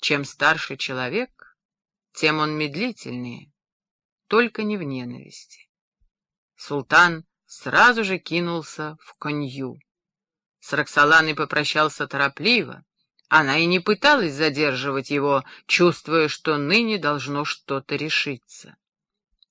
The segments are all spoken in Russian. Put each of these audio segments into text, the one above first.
Чем старше человек, тем он медлительнее, только не в ненависти. Султан сразу же кинулся в конью. С Роксоланой попрощался торопливо. Она и не пыталась задерживать его, чувствуя, что ныне должно что-то решиться.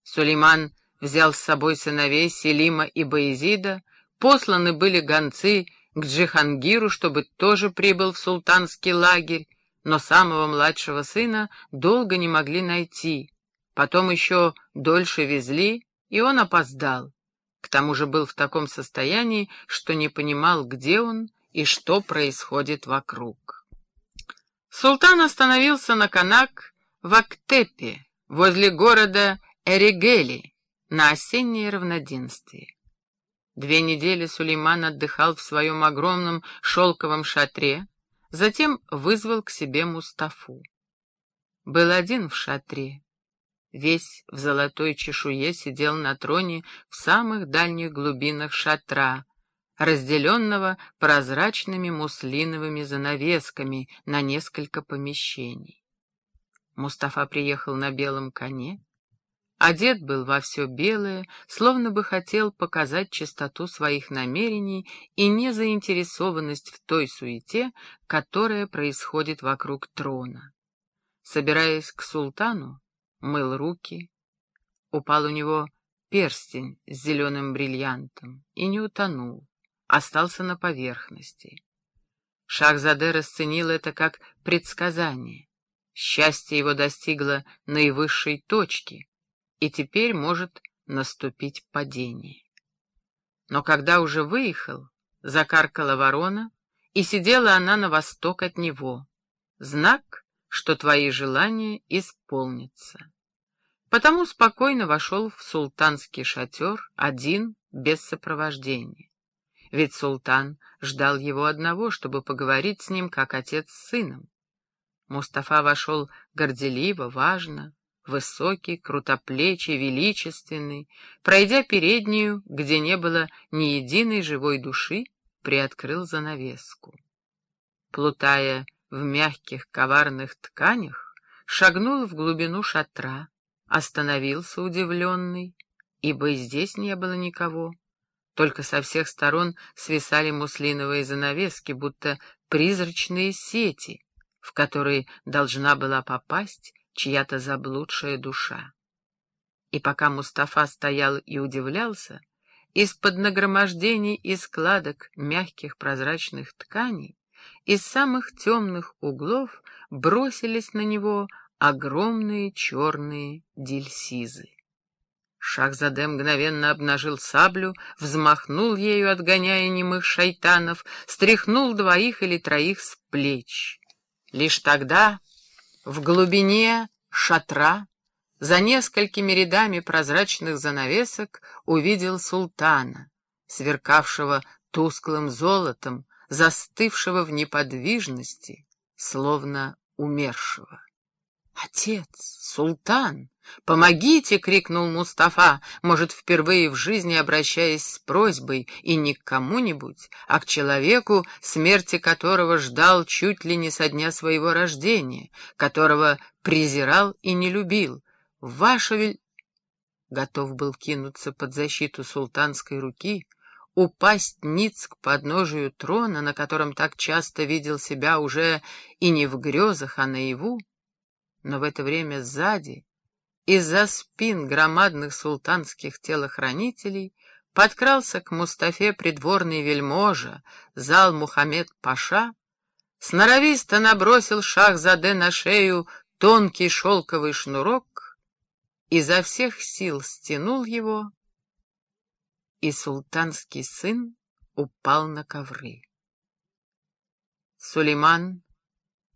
Сулейман взял с собой сыновей Селима и Баезида, посланы были гонцы к Джихангиру, чтобы тоже прибыл в султанский лагерь, но самого младшего сына долго не могли найти. Потом еще дольше везли, и он опоздал. К тому же был в таком состоянии, что не понимал, где он и что происходит вокруг. Султан остановился на Канак в Актепе, возле города Эригели, на осеннее равноденствие. Две недели Сулейман отдыхал в своем огромном шелковом шатре, затем вызвал к себе Мустафу. Был один в шатре, весь в золотой чешуе сидел на троне в самых дальних глубинах шатра, разделенного прозрачными муслиновыми занавесками на несколько помещений. Мустафа приехал на белом коне, Одет был во все белое, словно бы хотел показать чистоту своих намерений и незаинтересованность в той суете, которая происходит вокруг трона. Собираясь к султану, мыл руки. Упал у него перстень с зеленым бриллиантом и не утонул, остался на поверхности. Шахзаде расценил это как предсказание. Счастье его достигло наивысшей точки — и теперь может наступить падение. Но когда уже выехал, закаркала ворона, и сидела она на восток от него. Знак, что твои желания исполнятся. Потому спокойно вошел в султанский шатер, один, без сопровождения. Ведь султан ждал его одного, чтобы поговорить с ним, как отец с сыном. Мустафа вошел горделиво, важно, высокий, крутоплечий, величественный, пройдя переднюю, где не было ни единой живой души, приоткрыл занавеску. Плутая в мягких коварных тканях, шагнул в глубину шатра, остановился удивленный, ибо и здесь не было никого. Только со всех сторон свисали муслиновые занавески, будто призрачные сети, в которые должна была попасть чья-то заблудшая душа. И пока Мустафа стоял и удивлялся, из-под нагромождений и складок мягких прозрачных тканей, из самых темных углов бросились на него огромные черные дельсизы. Шахзаде мгновенно обнажил саблю, взмахнул ею, отгоняя немых шайтанов, стряхнул двоих или троих с плеч. Лишь тогда в глубине шатра, за несколькими рядами прозрачных занавесок, увидел султана, сверкавшего тусклым золотом, застывшего в неподвижности, словно умершего. «Отец, султан, помогите!» — крикнул Мустафа, может, впервые в жизни обращаясь с просьбой и не к кому-нибудь, а к человеку, смерти которого ждал чуть ли не со дня своего рождения, которого презирал и не любил. «Ваше вель...» Готов был кинуться под защиту султанской руки, упасть ниц к подножию трона, на котором так часто видел себя уже и не в грезах, а наяву, но в это время сзади, из-за спин громадных султанских телохранителей, подкрался к Мустафе придворный вельможа, зал Мухаммед-Паша, сноровисто набросил Шахзаде на шею тонкий шелковый шнурок, изо всех сил стянул его, и султанский сын упал на ковры. Сулейман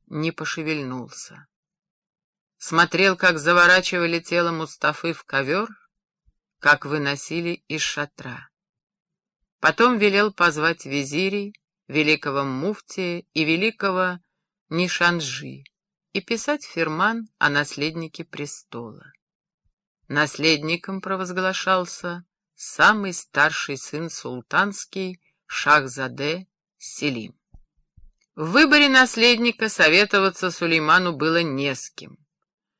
не пошевельнулся смотрел, как заворачивали тело Мустафы в ковер, как выносили из шатра. Потом велел позвать визирей, великого муфтия и великого Нишанжи и писать фирман о наследнике престола. Наследником провозглашался самый старший сын султанский Шахзаде Селим. В выборе наследника советоваться Сулейману было не с кем.